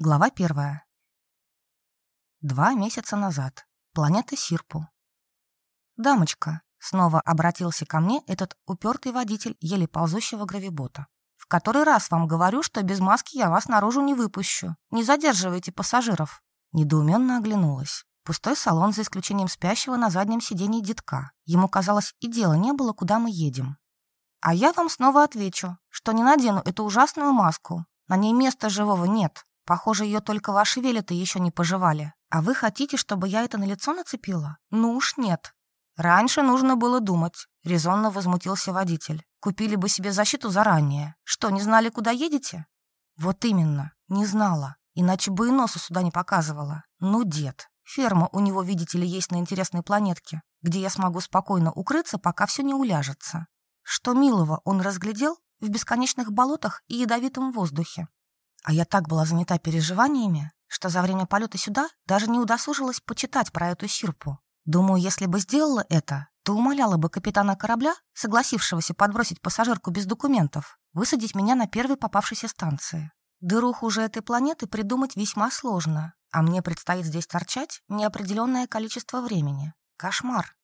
Глава первая. Два месяца назад. Планета Сирпу. «Дамочка», — снова обратился ко мне этот упертый водитель еле ползущего гравибота. «В который раз вам говорю, что без маски я вас наружу не выпущу. Не задерживайте пассажиров». Недоуменно оглянулась. Пустой салон, за исключением спящего на заднем сиденье детка. Ему казалось, и дела не было, куда мы едем. «А я вам снова отвечу, что не надену эту ужасную маску. На ней места живого нет. Похоже, ее только ваши велеты еще не пожевали. А вы хотите, чтобы я это на лицо нацепила? Ну уж нет. Раньше нужно было думать, резонно возмутился водитель. Купили бы себе защиту заранее. Что, не знали, куда едете? Вот именно, не знала. Иначе бы и носу сюда не показывала. Ну, дед, ферма у него, видите ли, есть на интересной планетке, где я смогу спокойно укрыться, пока все не уляжется. Что милого он разглядел в бесконечных болотах и ядовитом воздухе. А я так была занята переживаниями, что за время полета сюда даже не удосужилась почитать про эту сирпу. Думаю, если бы сделала это, то умоляла бы капитана корабля, согласившегося подбросить пассажирку без документов, высадить меня на первой попавшейся станции. Дыру хуже этой планеты придумать весьма сложно, а мне предстоит здесь торчать неопределенное количество времени. Кошмар.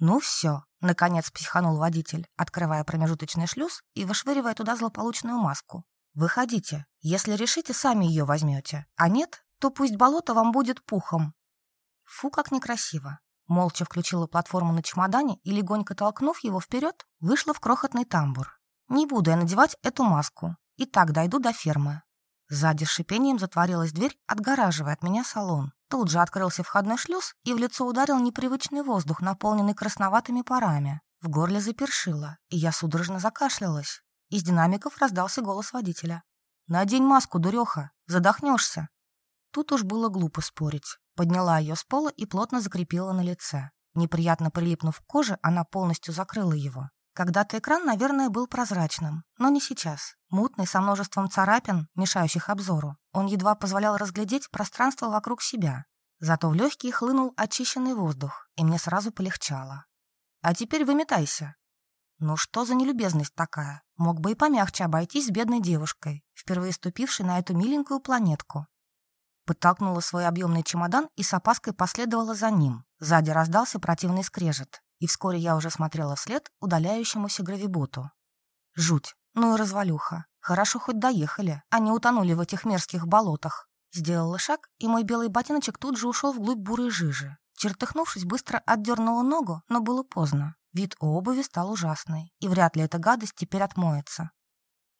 Ну все, наконец психанул водитель, открывая промежуточный шлюз и вышвыривая туда злополучную маску. Выходите. Если решите, сами ее возьмете. А нет, то пусть болото вам будет пухом. Фу, как некрасиво. Молча включила платформу на чемодане и, легонько толкнув его вперед, вышла в крохотный тамбур. Не буду я надевать эту маску. И так дойду до фермы. Сзади с шипением затворилась дверь, отгораживая от меня салон. Тут же открылся входной шлюз, и в лицо ударил непривычный воздух, наполненный красноватыми парами. В горле запершило, и я судорожно закашлялась. Из динамиков раздался голос водителя. «Надень маску, дуреха, задохнешься!» Тут уж было глупо спорить. Подняла ее с пола и плотно закрепила на лице. Неприятно прилипнув к коже, она полностью закрыла его. Когда-то экран, наверное, был прозрачным, но не сейчас. Мутный, со множеством царапин, мешающих обзору. Он едва позволял разглядеть пространство вокруг себя. Зато в легкие хлынул очищенный воздух, и мне сразу полегчало. «А теперь выметайся», ну что за нелюбезность такая? Мог бы и помягче обойтись с бедной девушкой, впервые ступившей на эту миленькую планетку. Подтолкнула свой объемный чемодан и с опаской последовала за ним. Сзади раздался противный скрежет, и вскоре я уже смотрела вслед удаляющемуся гравиботу. Жуть, ну и развалюха. Хорошо хоть доехали, а не утонули в этих мерзких болотах. Сделала шаг, и мой белый ботиночек тут же ушел вглубь бурой жижи. Чертыхнувшись, быстро отдернула ногу, но было поздно. Вид обуви стал ужасный, и вряд ли эта гадость теперь отмоется.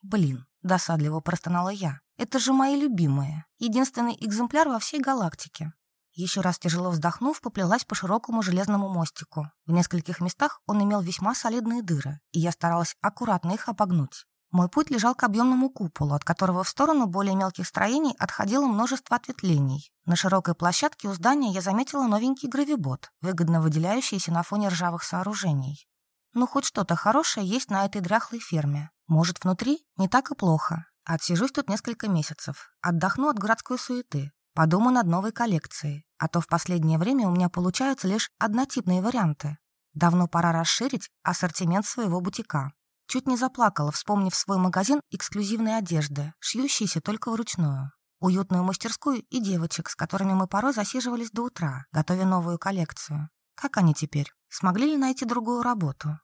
«Блин», — досадливо простонала я, — «это же мои любимые, единственный экземпляр во всей галактике». Еще раз тяжело вздохнув, поплелась по широкому железному мостику. В нескольких местах он имел весьма солидные дыры, и я старалась аккуратно их обогнуть. Мой путь лежал к объемному куполу, от которого в сторону более мелких строений отходило множество ответвлений. На широкой площадке у здания я заметила новенький гравибот, выгодно выделяющийся на фоне ржавых сооружений. Ну, хоть что-то хорошее есть на этой дряхлой ферме. Может, внутри не так и плохо. Отсижусь тут несколько месяцев. Отдохну от городской суеты. Подумаю над новой коллекцией. А то в последнее время у меня получаются лишь однотипные варианты. Давно пора расширить ассортимент своего бутика. Чуть не заплакала, вспомнив свой магазин эксклюзивной одежды, шьющийся только вручную. Уютную мастерскую и девочек, с которыми мы порой засиживались до утра, готовя новую коллекцию. Как они теперь? Смогли ли найти другую работу?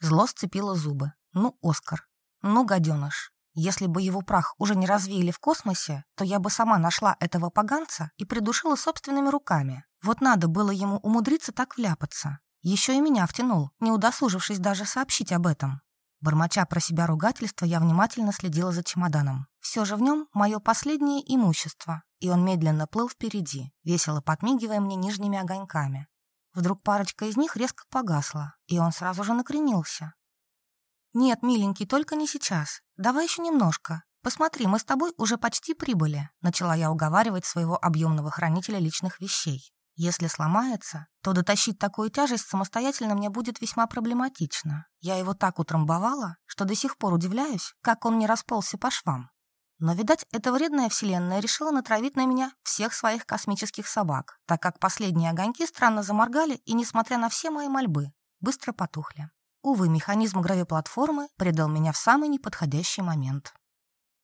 Зло сцепило зубы. Ну, Оскар. Ну, гаденыш. Если бы его прах уже не развеяли в космосе, то я бы сама нашла этого поганца и придушила собственными руками. Вот надо было ему умудриться так вляпаться. Еще и меня втянул, не удосужившись даже сообщить об этом. Бормоча про себя ругательство, я внимательно следила за чемоданом. Все же в нем мое последнее имущество, и он медленно плыл впереди, весело подмигивая мне нижними огоньками. Вдруг парочка из них резко погасла, и он сразу же накренился. «Нет, миленький, только не сейчас. Давай еще немножко. Посмотри, мы с тобой уже почти прибыли», начала я уговаривать своего объемного хранителя личных вещей. Если сломается, то дотащить такую тяжесть самостоятельно мне будет весьма проблематично. Я его так утрамбовала, что до сих пор удивляюсь, как он не расползся по швам. Но, видать, эта вредная вселенная решила натравить на меня всех своих космических собак, так как последние огоньки странно заморгали и, несмотря на все мои мольбы, быстро потухли. Увы, механизм гравиплатформы предал меня в самый неподходящий момент.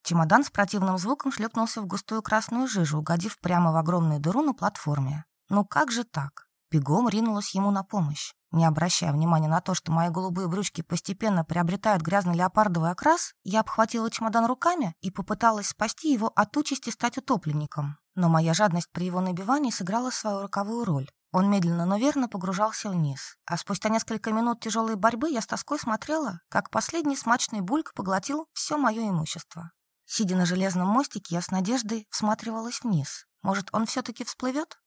Чемодан с противным звуком шлепнулся в густую красную жижу, угодив прямо в огромную дыру на платформе. Ну как же так? Бегом ринулась ему на помощь. Не обращая внимания на то, что мои голубые брючки постепенно приобретают грязный леопардовый окрас, я обхватила чемодан руками и попыталась спасти его от участи стать утопленником. Но моя жадность при его набивании сыграла свою роковую роль. Он медленно, но верно погружался вниз. А спустя несколько минут тяжелой борьбы я с тоской смотрела, как последний смачный бульк поглотил все мое имущество. Сидя на железном мостике, я с надеждой всматривалась вниз. Может, он все-таки всплывет?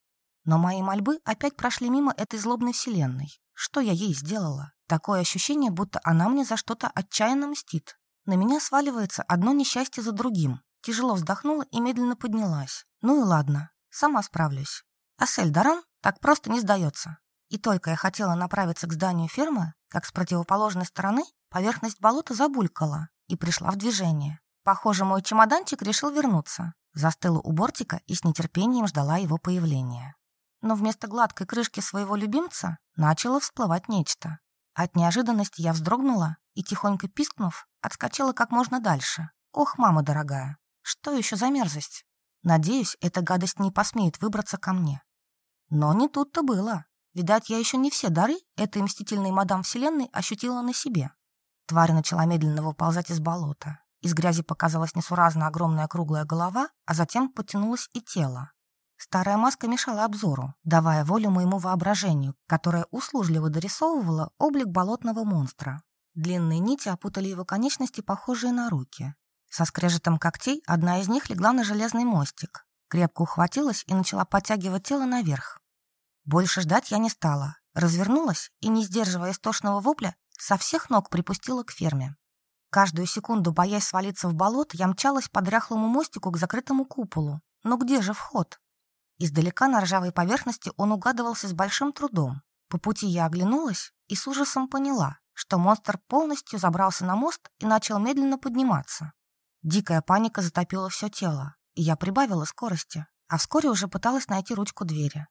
Но мои мольбы опять прошли мимо этой злобной вселенной. Что я ей сделала? Такое ощущение, будто она мне за что-то отчаянно мстит. На меня сваливается одно несчастье за другим. Тяжело вздохнула и медленно поднялась. Ну и ладно, сама справлюсь. Асель Даран так просто не сдается. И только я хотела направиться к зданию фермы, как с противоположной стороны поверхность болота забулькала и пришла в движение. Похоже, мой чемоданчик решил вернуться. Застыла у бортика и с нетерпением ждала его появления но вместо гладкой крышки своего любимца начало всплывать нечто. От неожиданности я вздрогнула и, тихонько пискнув, отскочила как можно дальше. Ох, мама дорогая, что еще за мерзость? Надеюсь, эта гадость не посмеет выбраться ко мне. Но не тут-то было. Видать, я еще не все дары этой мстительной мадам Вселенной ощутила на себе. Тварь начала медленно выползать из болота. Из грязи показалась несуразно огромная круглая голова, а затем потянулось и тело. Старая маска мешала обзору, давая волю моему воображению, которое услужливо дорисовывало облик болотного монстра. Длинные нити опутали его конечности, похожие на руки. Со скрежетом когтей одна из них легла на железный мостик, крепко ухватилась и начала подтягивать тело наверх. Больше ждать я не стала. Развернулась и, не сдерживая истошного вопля, со всех ног припустила к ферме. Каждую секунду, боясь свалиться в болото, я мчалась по дряхлому мостику к закрытому куполу. Но где же вход? Издалека на ржавой поверхности он угадывался с большим трудом. По пути я оглянулась и с ужасом поняла, что монстр полностью забрался на мост и начал медленно подниматься. Дикая паника затопила все тело, и я прибавила скорости, а вскоре уже пыталась найти ручку двери.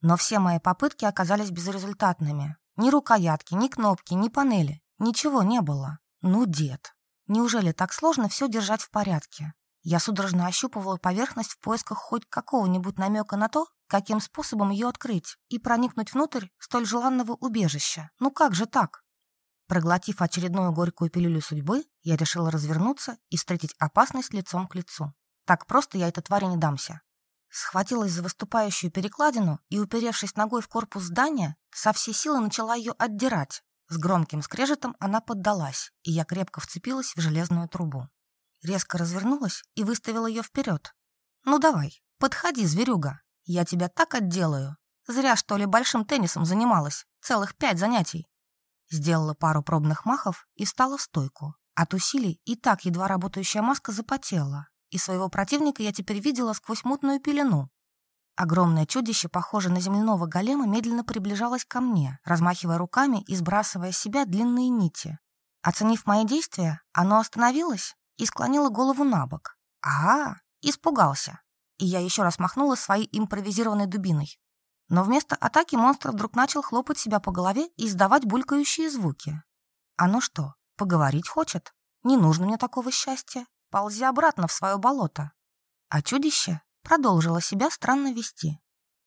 Но все мои попытки оказались безрезультатными. Ни рукоятки, ни кнопки, ни панели. Ничего не было. Ну, дед. Неужели так сложно все держать в порядке? Я судорожно ощупывала поверхность в поисках хоть какого-нибудь намека на то, каким способом ее открыть и проникнуть внутрь столь желанного убежища. Ну как же так? Проглотив очередную горькую пилюлю судьбы, я решила развернуться и встретить опасность лицом к лицу. Так просто я этой твари не дамся. Схватилась за выступающую перекладину и, уперевшись ногой в корпус здания, со всей силы начала ее отдирать. С громким скрежетом она поддалась, и я крепко вцепилась в железную трубу. Резко развернулась и выставила ее вперед. «Ну давай, подходи, зверюга. Я тебя так отделаю. Зря, что ли, большим теннисом занималась. Целых пять занятий». Сделала пару пробных махов и встала в стойку. От усилий и так едва работающая маска запотела, и своего противника я теперь видела сквозь мутную пелену. Огромное чудище, похожее на земляного голема, медленно приближалось ко мне, размахивая руками и сбрасывая с себя длинные нити. Оценив мои действия, оно остановилось и склонила голову на бок. «А, испугался!» И я еще раз махнула своей импровизированной дубиной. Но вместо атаки монстр вдруг начал хлопать себя по голове и издавать булькающие звуки. «А ну что, поговорить хочет? Не нужно мне такого счастья. Ползи обратно в свое болото». А чудище продолжило себя странно вести.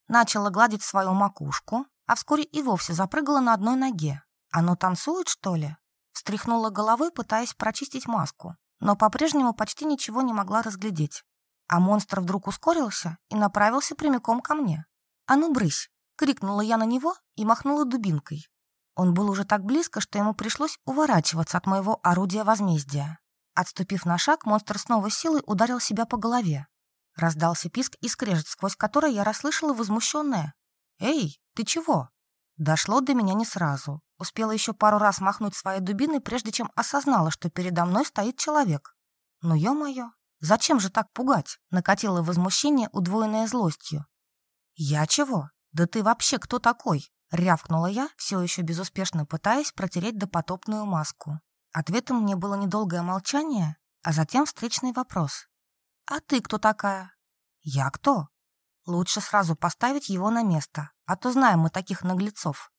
Начало гладить свою макушку, а вскоре и вовсе запрыгало на одной ноге. Оно танцует, что ли? Встряхнула головой, пытаясь прочистить маску но по-прежнему почти ничего не могла разглядеть. А монстр вдруг ускорился и направился прямиком ко мне. «А ну, брысь!» — крикнула я на него и махнула дубинкой. Он был уже так близко, что ему пришлось уворачиваться от моего орудия возмездия. Отступив на шаг, монстр снова силой ударил себя по голове. Раздался писк и скрежет, сквозь который я расслышала возмущенное. «Эй, ты чего?» Дошло до меня не сразу. Успела еще пару раз махнуть своей дубиной, прежде чем осознала, что передо мной стоит человек. Ну, ё-моё, зачем же так пугать? Накатило возмущение, удвоенное злостью. «Я чего? Да ты вообще кто такой?» Рявкнула я, все еще безуспешно пытаясь протереть допотопную маску. Ответом мне было недолгое молчание, а затем встречный вопрос. «А ты кто такая?» «Я кто?» Лучше сразу поставить его на место, а то знаем мы таких наглецов.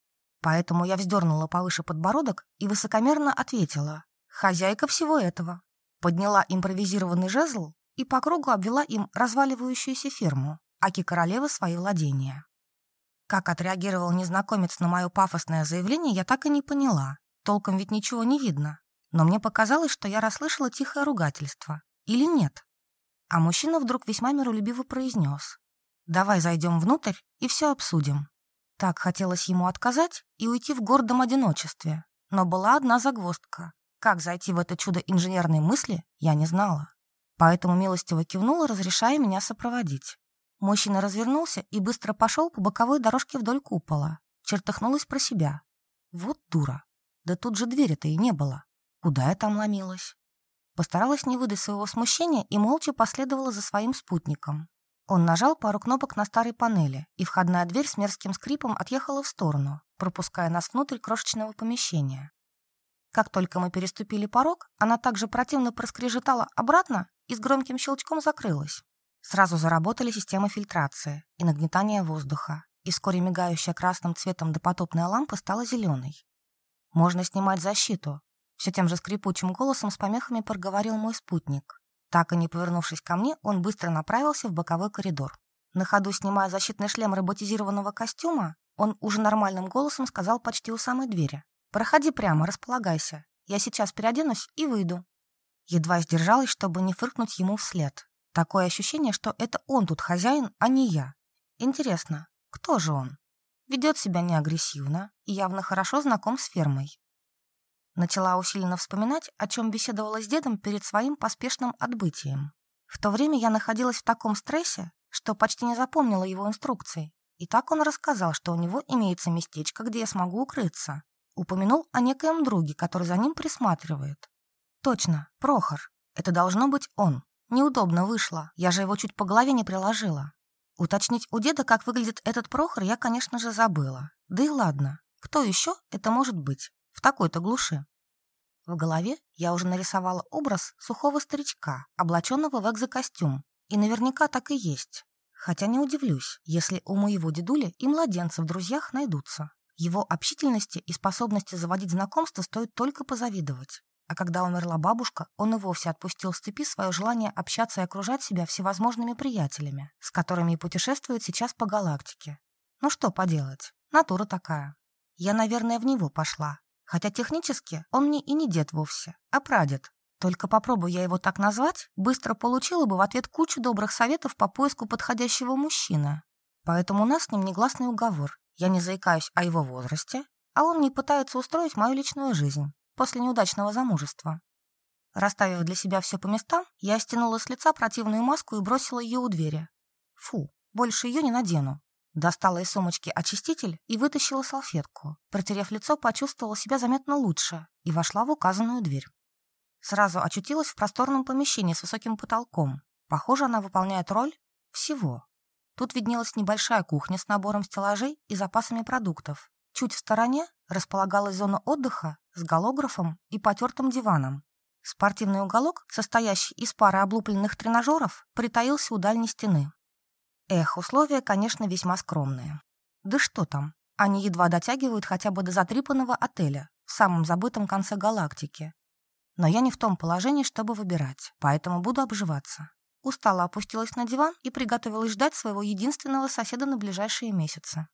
Поэтому я вздернула повыше подбородок и высокомерно ответила. Хозяйка всего этого. Подняла импровизированный жезл и по кругу обвела им разваливающуюся ферму, аки королевы свои владения. Как отреагировал незнакомец на мое пафосное заявление, я так и не поняла. Толком ведь ничего не видно. Но мне показалось, что я расслышала тихое ругательство. Или нет? А мужчина вдруг весьма миролюбиво произнес. «Давай зайдем внутрь и все обсудим». Так хотелось ему отказать и уйти в гордом одиночестве. Но была одна загвоздка. Как зайти в это чудо инженерной мысли, я не знала. Поэтому милостиво кивнула, разрешая меня сопроводить. Мужчина развернулся и быстро пошел по боковой дорожке вдоль купола. Чертыхнулась про себя. Вот дура. Да тут же двери-то и не было. Куда я там ломилась? Постаралась не выдать своего смущения и молча последовала за своим спутником. Он нажал пару кнопок на старой панели, и входная дверь с мерзким скрипом отъехала в сторону, пропуская нас внутрь крошечного помещения. Как только мы переступили порог, она также противно проскрежетала обратно и с громким щелчком закрылась. Сразу заработали системы фильтрации и нагнетания воздуха, и вскоре мигающая красным цветом допотопная лампа стала зеленой. «Можно снимать защиту», — все тем же скрипучим голосом с помехами проговорил мой спутник. Так и не повернувшись ко мне, он быстро направился в боковой коридор. На ходу, снимая защитный шлем роботизированного костюма, он уже нормальным голосом сказал почти у самой двери. «Проходи прямо, располагайся. Я сейчас переоденусь и выйду». Едва сдержалась, чтобы не фыркнуть ему вслед. Такое ощущение, что это он тут хозяин, а не я. Интересно, кто же он? Ведет себя неагрессивно и явно хорошо знаком с фермой. Начала усиленно вспоминать, о чем беседовала с дедом перед своим поспешным отбытием. В то время я находилась в таком стрессе, что почти не запомнила его инструкции. И так он рассказал, что у него имеется местечко, где я смогу укрыться. Упомянул о некоем друге, который за ним присматривает. Точно, Прохор. Это должно быть он. Неудобно вышло, я же его чуть по голове не приложила. Уточнить у деда, как выглядит этот Прохор, я, конечно же, забыла. Да и ладно, кто еще это может быть в такой-то глуши? В голове я уже нарисовала образ сухого старичка, облаченного в экзокостюм. И наверняка так и есть. Хотя не удивлюсь, если у моего дедули и младенца в друзьях найдутся. Его общительности и способности заводить знакомства стоит только позавидовать. А когда умерла бабушка, он и вовсе отпустил с цепи свое желание общаться и окружать себя всевозможными приятелями, с которыми и путешествует сейчас по галактике. Ну что поделать, натура такая. Я, наверное, в него пошла. Хотя технически он мне и не дед вовсе, а прадед. Только попробую я его так назвать, быстро получила бы в ответ кучу добрых советов по поиску подходящего мужчины. Поэтому у нас с ним негласный уговор. Я не заикаюсь о его возрасте, а он не пытается устроить мою личную жизнь после неудачного замужества. Расставив для себя все по местам, я стянула с лица противную маску и бросила ее у двери. Фу, больше ее не надену. Достала из сумочки очиститель и вытащила салфетку. Протерев лицо, почувствовала себя заметно лучше и вошла в указанную дверь. Сразу очутилась в просторном помещении с высоким потолком. Похоже, она выполняет роль всего. Тут виднелась небольшая кухня с набором стеллажей и запасами продуктов. Чуть в стороне располагалась зона отдыха с голографом и потертым диваном. Спортивный уголок, состоящий из пары облупленных тренажеров, притаился у дальней стены. Эх, условия, конечно, весьма скромные. Да что там, они едва дотягивают хотя бы до затрипанного отеля в самом забытом конце галактики. Но я не в том положении, чтобы выбирать, поэтому буду обживаться. Устала опустилась на диван и приготовилась ждать своего единственного соседа на ближайшие месяцы.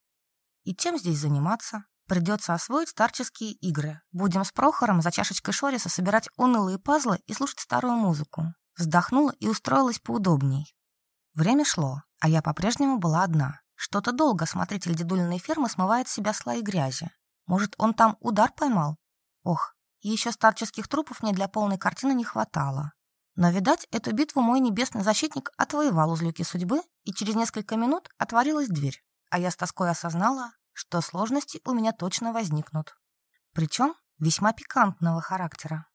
И чем здесь заниматься? Придется освоить старческие игры. Будем с Прохором за чашечкой Шориса собирать унылые пазлы и слушать старую музыку. Вздохнула и устроилась поудобней. Время шло, а я по-прежнему была одна. Что-то долго смотритель дедулиной фермы смывает с себя слои грязи. Может, он там удар поймал? Ох, еще старческих трупов мне для полной картины не хватало. Но, видать, эту битву мой небесный защитник отвоевал из люки судьбы, и через несколько минут отворилась дверь, а я с тоской осознала, что сложности у меня точно возникнут. Причем весьма пикантного характера.